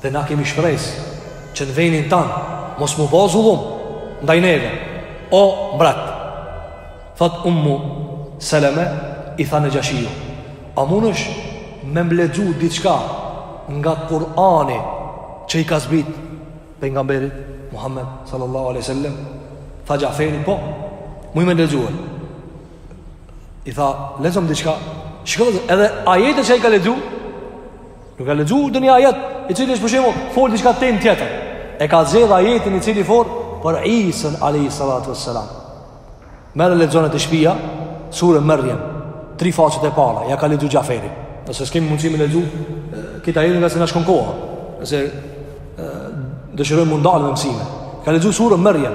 Dhe na kemi shpresë që në venin tan mos m'u bo zullum ndaj neve, o mbret. Thot ummu Seleme i tha Nexhashiu, a munësh me m'lexu diçka nga Kur'ani që i ka zbrit pejgamberit Muhammed sallallahu aleyhi sallam, tha Xhaferi, po, muj me lexu. I tha, lexom diçka, shiko edhe ajetet që i ka lexu, Nuk ka lexu ndonjë ajet i cili është për shembull fol diçka temë tjetër. E ka zgjedhur ajetin i cili fol për Isën alayhi salatu wassalam. Merre lexona te shpia, surën Maryam, tri faqet e para, ja ka lexu Xhaferi. Ose s'kemi mundësi me lexu, kit ajetin ngase na shkon koha. Ose dëshirojmë me u ndalë me mësime. Ka lexu surën Maryam.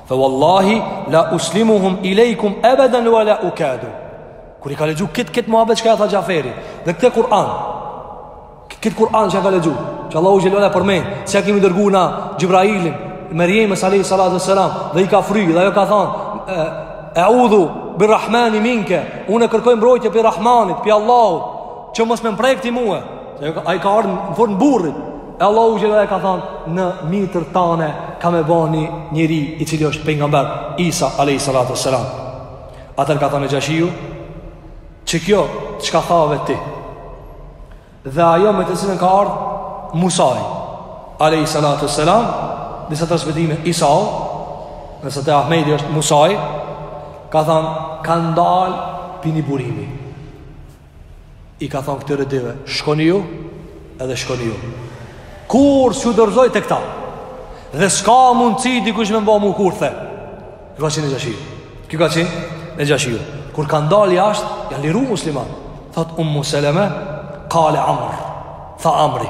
Fa wallahi la uslimuhum ilaykum abadan wa la ukadu. Kur i ka lexu kit kit muhabet çka ja tha Xhaferi, dhe këtë Kur'an. Kit Kur'an çka ka lexu, që Allahu xhelala përmend, se ja kemi dërgu na Xhibrailin, Mariames alayhi salatu wassalam, dhe i ka fry, dhe ajo ka thanë, "A'udhu birrahmani minka." Unë kërkoj mbrojtje pi Rahmanit, pi Allahut, që mos me m'prek ti mua. Ai ka ardh në form burrit. E Allahu xhelle ka thanë në mitër tane ka me ba një njeri i cili është pejgamber Isa a.s. Atëherë ka thanë Nexhashiu që kjo që ka thave ti dhe ajo me të cilën ka ardhë Musaj a.s. Në disa transmetime Isa nëse te Ahmedi është Musaj ka thanë kanë dalë pi ni burimi I ka thonë këtyre dyve, shkoni ju, edhe shkoni ju. Kurrë s'ju dorëzoj tek ta. Dhe s'ka mundësi dikush me m'ba mu kurthe. Ky ka qenë Nexhashiu. Ky ka qenë Nexhashiu. Kur kanë dalë jashtë, janë liru musliman. Thot Ummu Seleme, kale Amr. Tha Amri.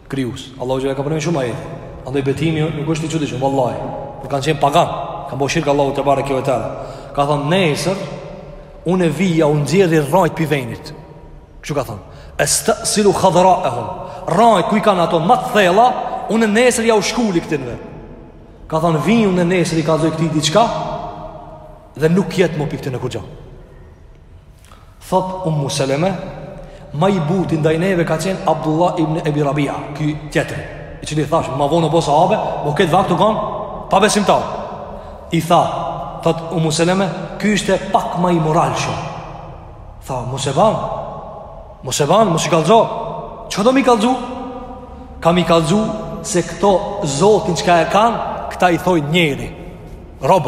Krijues. Allahu xhela ka përmendur shumë ajete. Andaj betimi nuk është i çuditshëm, vallahi. Por kanë qenë pagan, kanë bo shirk Allahu tebareke ve teala. Ka thënë nesër unë vij jau nxjerri rrajt pi venit. Kështu ka thënë. Astasilu khadra'ahum. Rrajt ku i kanë ato ma të thella, unë nesër ja u shkuli këtynve. Ka thënë vijë unë nesër i kallzoj këtij diçka dhe nuk jet mo pi këtyne kurgja. Thot Ummu Seleme, ma i buti ndaj neve ka qenë Abdullah ibn Abi Rabia, ky tjetri, i cili thash ma vonë o bo sahabe, po këtë vakt u kanë pabesimtar. I tha, thot Ummu Seleme, ky ishte pak ma i moralshëm. Tha, mos e ban. Mos e ban, mos i kallzo. Ça do me i kallzu? Kam me i kallzu se këto zotin çka e kanë, këta i thojnë njeri. Rob.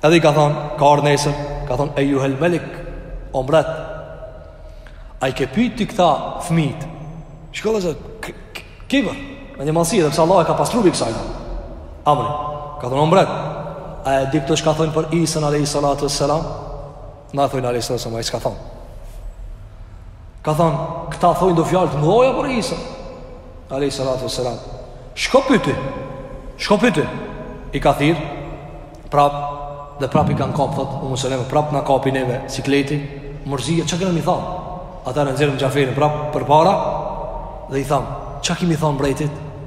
Edhe i ka thonë, ka ardh nesër, ka thonë, ejuhel melik, o mbret, a i ke pyt ti këta fmit, shiko edhe se, kibër, me një madhsi, edhe pse Allah e ka pas tru pi kësaj, Amri, ka thonë, o mbret, a e di këta çka thonë për Isën a.s. Na thojn alejhi salatu wasselam, ai s'ka thonë. Ka thonë, këta thojn do fjalë të mdhoja për Isa alejhi salatu wasselam. Shko pyeti. Shko pyeti. I ka thirr prap dhe prap i kanë kap thot Umu Seleme prap na kapi neve sikleti mërzia çka kena me i thon atëherë e nxerrëm xhaferin prap përpara dhe i tham çka kem me i thon mbretit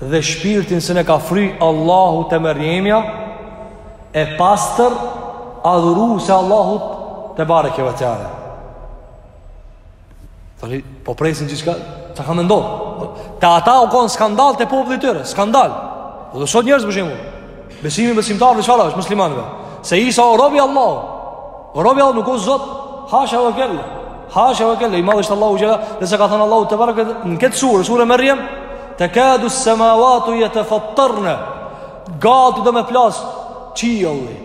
dhe shpirtin që e ka fry Allahu te Merjemja e pastër adhuruse Allahut tebareke we teala Tani, po presin që çka, çka ka me ndodh Te ata u kon skandal të popullit tyre, skandal Dhe sot njerëz për shembull Besimi besimtarëve çfarë është, muslimanëve? Se Isa o robi Allahu. O robi Allahu nuk është Zot, hasha wa kella. Hasha wa kella, i madh është Allahu xhelle, dhe siç ka thënë Allahu tebarake në këtë sure, sure Merjem, takadu as-samawati yatafattarna. Gati do me plas qielli.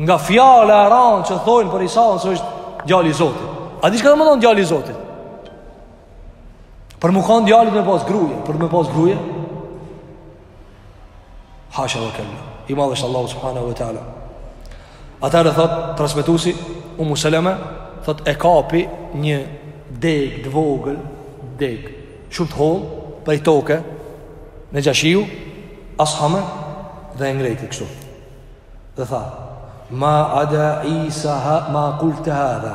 Nga fjala e rëndë që thonë për Isa se është djali i Zotit. A di çka do të thonë djali i Zotit? Për me kanë djali do me pas gruje, për me pas gruje. Hasha wa kalla I madhë është Allahu subhanahu wa ta'ala Atëherë thot Transmetusi Umu Seleme Thot e kapi një degë të vogël Degë Shumë të hollë Prej toke Nexhashiu Ashame Dhe e ngrejti kështu Dhe tha Ma ada Isa ha Ma kulte hadha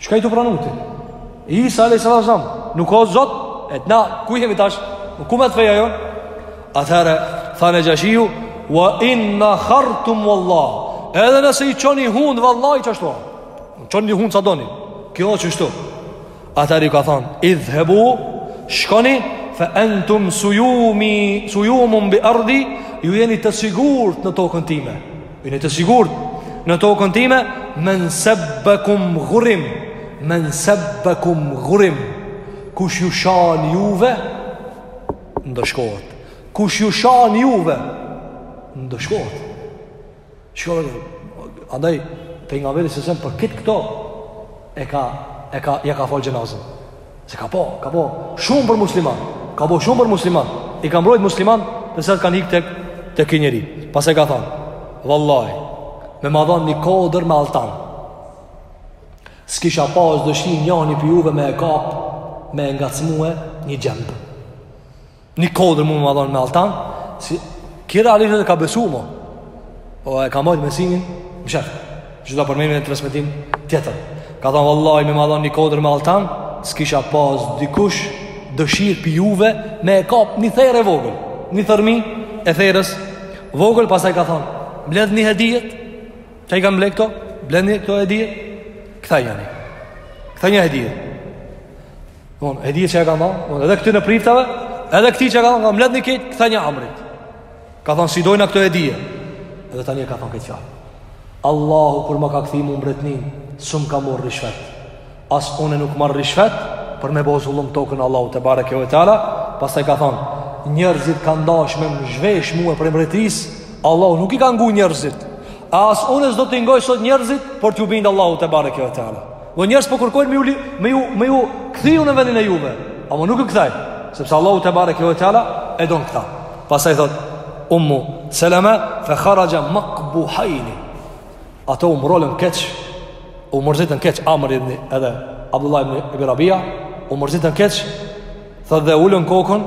Çka je tu pranu ti? Isa a.s. nuk o zot, e na, ku jemi tash? Nuk, ku met feja jon? Atëherë, tha Nexhashiu, wa in nakhartum vallah, edhe nëse i çoni hundët vallahi qashtu, çoni hundët sa doni, kjo o qështu. Atëherë i ka thonë, idhhebu, shkoni, fe entum sujumi, sujumun bi ardi, ju jeni të sigurt në tokën time. Jeni të sigurt në tokën time men sabbakum ghurim men sabbakum ghurim kush ju shan juve ndëshkohet kush ju shan juve ndëshkohet shkohet andaj pejgamberi s.a.v.s. për kit këto e ka e ka ja ka fal xhenazën Se ka bo, ka bo shumë për musliman Ka bo shumë për musliman I ka mbrojt musliman Dhe pse kanë hik tek, tek ky njeri Pastaj ka thonë Vallaj Me ma dhonë një kodër me altan S'kisha pas dëshirë njonin prej juve me e kap Me e nga një gjemb Një kodër mu me ma dhonë me altan si, ki realisht e ka besu më o e ka majtë mësimin Nshef Që n'do përmenë në transmitim tjetër Ka thonë vallahi me ma dhonë një kodër me altan S'kisha pas dikush Dëshirë prej juve Me e kap një therrë e vogël Një thërrmi e therrës Vogël pastaj ka thonë Mbledhni hedijet Që i kanë mbledh këto Mbledhni këto hedijet Kthejani Kthejani hedijet Domon, hedije që e ka dhonë, domon, edhe këtyne priftave, edhe këtij që e ka dhonë, ka, mbledhni krejt, kthejani Amrit. Ka thonë, s'i dojna këto hedije. Edhe tani e ka thonë këtë fjalë. Allahu, kur ma ka kthy mu mbretninë, s'më ka morrë rishvet. As une nuk marr rishvet, për me bo zullum tokën e Allahut tebareke ve teala, pastaj ka thonë, njerëzit kanë dashtë me më zhvesh mue prej mbretërisë, Allahu nuk i ka ngu njerëzit. As une s'do t'i ngoj sot njerëzit, por t'ju bindi Allahut tebareke ve teala. Do njerëz po kërkojnë me ju me ju me ju kthy në vendin e juve. Ama nuk ju kthej, sepse Allahu tebareke ve teala e don këta. Pastaj thot Ummu Selama fa kharaja maqbuhain. Ata u mrrolën keq. U mërzitën keq Amr ibn edhe Abdullah ibn Rabia, u mërzitën keq. Thot dhe ulën kokën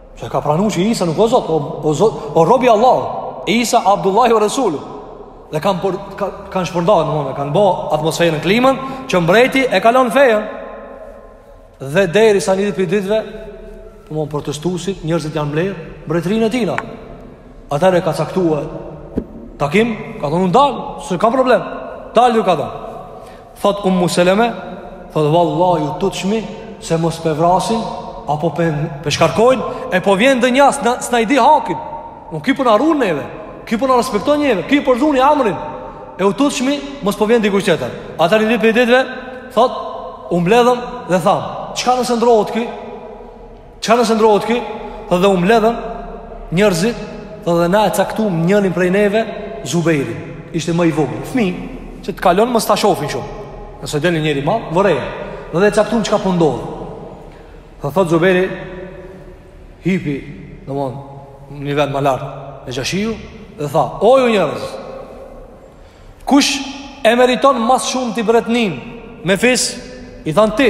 Se ka pranu që Isa nuk o zot, o, o zot, o rob i Allahut, Isa Abdullahi ve Resuluhu. Dhe kanë për, ka, kanë shpërnda domon, kanë bo atmosferën klimën, që mbreti e ka lon fenë. Dhe derisa një ditë prej ditëve, domon protestusit, njerëzit janë mbledhë, mbretërinë e tina. Atëherë ka caktu takim, ka thonë unë dalë, s'ka problem, dalë ju ka thonë. Thot Ummu Seleme, thot vallahi u tutshim se mos pe vrasin apo pe pe shkarkojnë, e po vjen ndonjë, s'na e di hakin. Ky po na run neve. Ky po na respekton neve, ky po na run amrin. E u tutshim mos po vjen dikush tjetër. Atëherë një ditë prej ditëve, thot u mbledhëm dhe tham, çka nëse ndrrohet ky? Çka nëse ndrrohet ky Edhe u mbledhën Njerëzit Edhe na e caktum njënin prej neve Zubejri Ishte më i vogël Fmi Që të kalon mos ta shofin shumë Nëse ndonjë njeri e Vëren Edhe e caktum çka po ndodh po Dhe thot Zubejri Hipi Domon Një vend më lartë Nexhashiu Dhe tha O ju njerëz Kush e meriton ma s'shumti mbretninë Me fis I thanë ti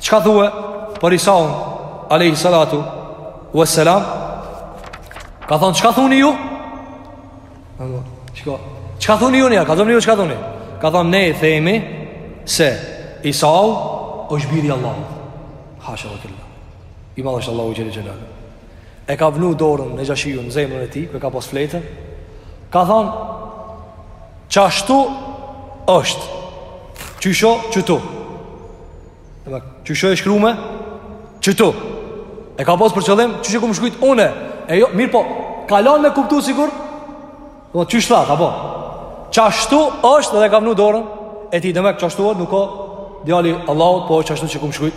Çka thu për Isaun Alejhi Salatu Veselam Ka thonë çka thuni ju Çka Çka thuni ju njerë Ka thonë ju çka thuni Ka thonë ne themi Se Isau është biri i Allahut Hasha ve kel-la I madhë është Allahu azze ve xhel E ka vnu dorën Nexhashiu në zemrën e tij Ku e ka pos fletën Ka thonë Qashtu është qysh o qëtu qysh o e shkrume Qëtu E ka pas për qëllim qysh e kom shkrujt une E jo, mirëpo ka lon me kuptu sikur Po, qysh thatë, po Qashtu është dhe ka vnu dorën e tij demek qashtu është nuk o Djali Allahut po është qashtu qysh e kom shkrujt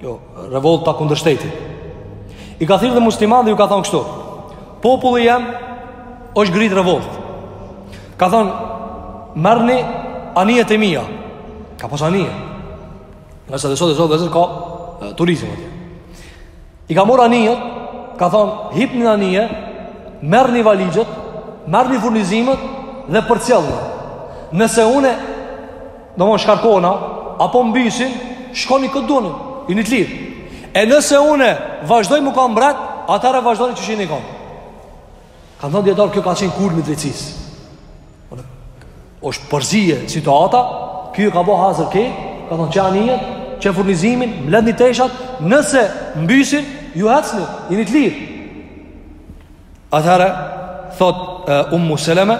Jo, revolta kundër shtetit. I ka thirrë dhe muslimant dhe ju ka thonë kështu. Populli jem është ngrit n'revolt. Ka thonë, merrni anijet e mija. Ka pas anije. Ngase edhe sot e sot ka e, turizm atje. I ka morr anijet, ka thonë, hipni n'anije, merrni valixhet, merrni furnizimet dhe përcjellni. Nëse une Domethon shkarkona, apo mbysin, shkoni kah t'doni, jini të lirë. E nëse une, vazhdoj me kon mbret, atëherë vazhdoni qysh jini kon. Kanë thënë dijetarët, kjo ka qenë kulmi i drejtësisë. Është përzie situata, ky ju ka bo hazër ke, ka thënë qe anijet, qe furnizimin, mbledhni teshat, nëse mbysin, ju hecni, jini të lirë. Atëherë, thot uh, Ummu Seleme,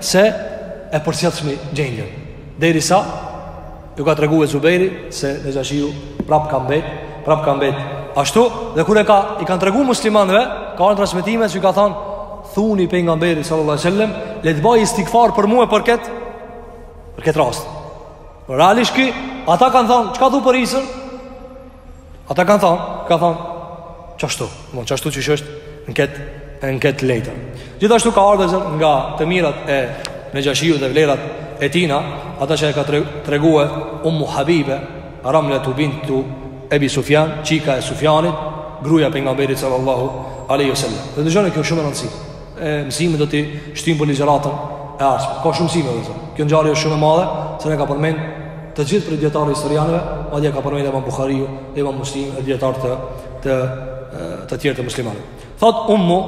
se e përcjellshmi gjendjen. Derisa ju ka tregue Zubejri, se Nexhashiu prap ka mbet, prap ka mbet. Ashtu, dhe kur e ka, i kanë tregu muslimanve, ka ardh n'transmetime, që i ka thonë, thuni Pejgamberit, sallallahu alejhi ve sellem, le të baj istigfar për mu e për ketë, për ketë rast. Realisht ki, ata kanë thonë, çka thu për Isën? Ata kanë thonë, ka thonë, qashtu, mo, qashtu qysh është në këtë, në këtë letër. Gjithashtu ka ardhur nga të mirat e Nexhashiut dhe vlerat e tina, ata që e ka tregue Ummu Habibe, Ramletu bintu Ebi Sufjan, çika e Sufjanit, gruja e Pejgamberit sallallahu alejhi ve sellem. Dëgjone, kjo shumë e rëndësi. e mësimet do t'i shtyjmë për ligjëratën e ardhshme. Ka shumë mësime dhe Kjo ngjarje është shumë e madhe, se ne ka përmend të gjithë prej dijetarëve historianëve, madje ka përmend edhe imam Buhariu, edhe imam Muslimi, edhe dijetarë të të të tjerë të muslimanëve. Thot Ummu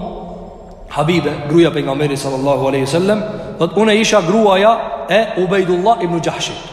Habibe, gruaja e pejgamberit sallallahu alejhi ve sellem, thot unë isha gruaja e Ubejdullah ibn Xhahshit.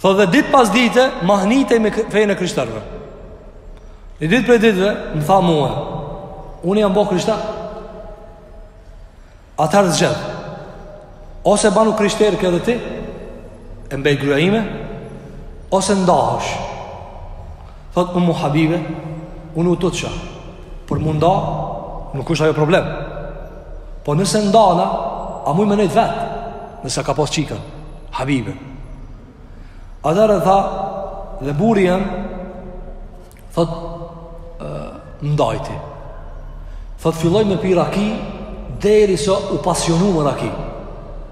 Thot dhe dit pas dite Mahnitej me fenë e krishtarve Një dit prej ditve Më tha mua Unë jam bo krishtar Atëherë zgjedh Ose banu krishtere edhe ti E mbej gruja ime Ose ndahesh Thot Ummu Habibe, unë u tutësha, për m'u nda, nuk është ajo problem. Po nëse ndana, a mujë me nejtë vetë, nëse ka pas çikën, Habibe. Atëherë tha, dhe burri jem, thot, më ndajti. Thot, filloi me pi raki, derisa u pasionu me raki.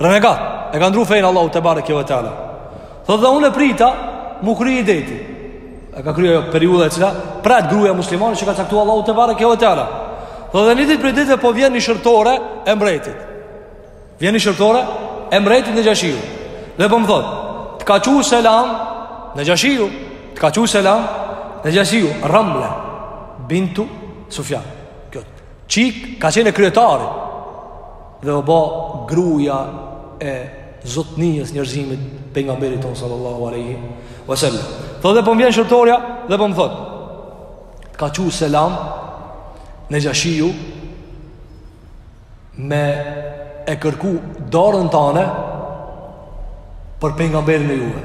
Renegat, e ka ndru fejnë Allahu tebareke ve teala. Thot dhe unë e prita, m'u kry iddeti. E ka kry ajo periudha e cila pret gruja muslimane që ka caktu Allahu tebareke ve teala. Thot dhe një dit prej ditve po vjen një shërbtore e mbretit. Vjen një shërbtore e mbretit Nexhashiu. Dhe po më thot, të ka çu selam Nexhashiu. Të ka çu selam Nexhashiu. Ramle bintu Sufjan. Çik ka qen e kryetarit Dhe o ba gruja e zotnijës njerzimit Pejgamberit tonë sallallahu alejhi ve selem Tho dhe po më vjen shërbtorja dhe po më thot Të ka çu selam Nexhashiu Me e kërku dorën tane Për pejgamberin e juve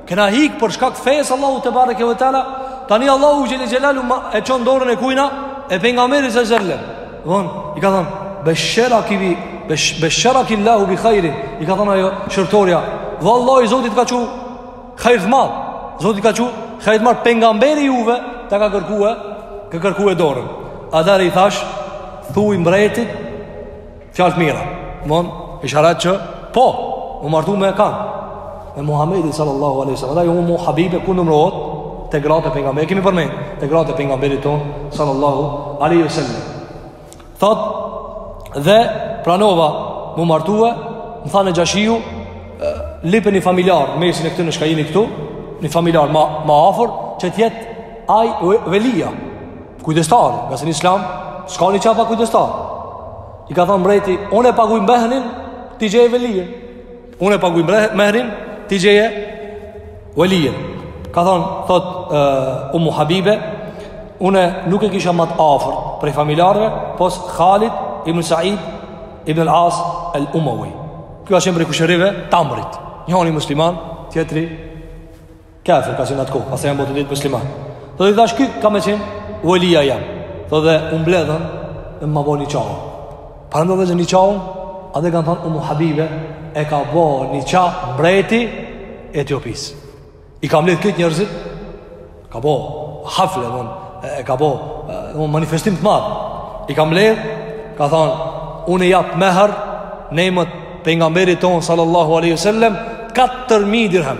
Kena hik për shkak të fesë Allahu tebareke ve teala. Tani Allahu xhele xhelaluhu e çon dorën e kujna e pejgamberit alejhi selam. Domthon, i ka thon, "Besheraki bi, besherakillahu bi hajrin." I ka thon ajo shërbtorja, "Vallahi Zoti të ka çu hajr të madh. Zoti të ka çu hajr të madh, pejgamberi i juve, ta ka kërkuar, ka kërkuar dorën." Atëherë i thash, "Thuaj mbretit Fjalë të mira. Domthon, isharet që po, u martu me kan. Me Muhamedin sallallahu alaihi wasallam, andaj Ummu Habibe ku numërohet te gratë e pejgamberit. Kemi përmend te gratë e pejgamberit ton sallallahu alaihi wasallam. Thot dhe pranova m'u martue, më tha Nexhashiu, lype ni familjar, n'mesin e këtyne çka jini këtu, një familjar ma, ma afër, që t'jetë ai velia, Kujdestar, ngase në islam, s'ka niqah pa kujdestar. I ka thonë mbreti, unë e paguj mehrin, ti gjeje velijen. Unë e paguj mehrin, ti gjeje velijen. Ka thonë, thot, uh, Ummu Habibe, unë nuk e kisha ma të afër prej familjarëve, pos Halid Ibn Said Ibn Al-As, Al-Umawi. Ky ka qen prej kushërive t'Amrit. Njoni musliman, tjetri, Kafir ka qenë atë kohë, pastaj janë bërë të dytë musliman. Tho i thash ky ka me qenë velia jem. Tho dhe u mbledhën e ma bon niqahun. Pra ma bon vet niqahun, andaj kanë thënë Ummu Habibe e ka bo niqah mbreti i Etiopisë. I ka mbledh krejt njerëzit ka bë hafle domthon e ka bë një manifestim të madh. I ka mbledh ka thënë unë e jap mehr n'emër t' pejgamberit ton sallallahu alaihi wasallam 4000 dirham.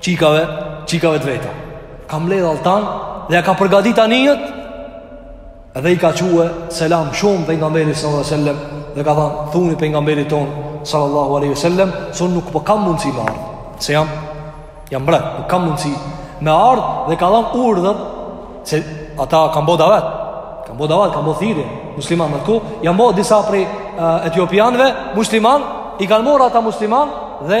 Çikave, çikave të veta Ka mbledh altan dhe ka përgadit anijet Dhe i ka çue selam shumë pejgamberit sallallahu aleyhi sallam Dhe ka than thuni pejgamberit ton sallallahu aleyhi sallam Se nuk po kam mundësi me ardhë Se jam, jam mbret, nuk kam mundësi me ardhë Dhe ka dhan urdhër Se ata kan bo davet Kan bo davet, kan bo thirrje Muslimanët, ku jan bo disa prej uh, etiopianve Musliman, i kanë morr ata musliman Dhe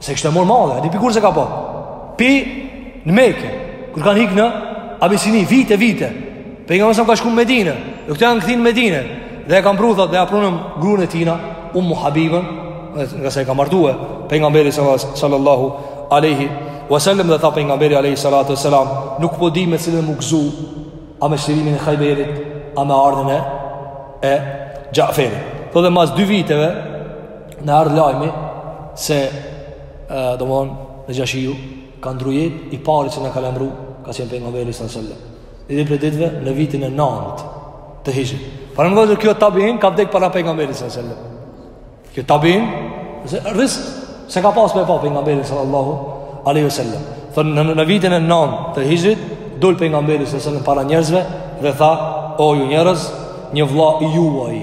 Se kishte morr malli, a di pi kur s'e ka pa Pi në Meke Kur kanë hikë në Abisini, vite, vite Pejgamberi ka shku në Medine Dhe këta janë kthy në Medine Dhe e kan pru, thot, dhe ja prunë grun e tina Ummu Habibën Nga se e kam ardue Pejgamberi sallallahu aleyhi Vesellem dhe tha pejgamberi aleyhi sallatu sallam Nuk po di me cilën me u gëzu A me çlirimin e Hajberit A me ardhjen e E Xhaferit Thot dhe mas dy viteve Në ardhë lajmi Se Do më thonë Në gjashiju Ka ndrujet I pari që në ka lemru Ka qenë për nga veri së në sëllë I dhe për ditve Në vitin e nëndë Të hijgjë Parë më dhe kjo tabin Ka vdek para për nga veri së në sëllë Kjo tabin Rës Se ka pas me pa për nga veri së në Allahu Alejo sëllë Thënë në, në vitin e nëndë Të hijgjit Dull për nga veri së në sëllë Para njerëzve Dhe tha O ju njerëz Një vla i juaj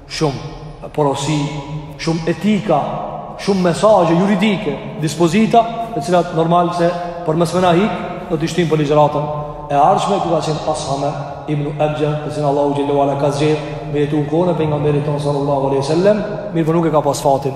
shumë porosi, shumë etika, shumë mesazhe juridike, dispozita, të cilat normal se për mos me na hik, do t'i shtim për ligjëratën e ardhshme ky ka qenë As'hame ibn Ebxher, të cilin Allahu xhelle ue ala e ka zgjedh me jetu në kohën e pejgamberit ton sallallahu alaihi wasallam, mirëpo nuk e ka pas fatin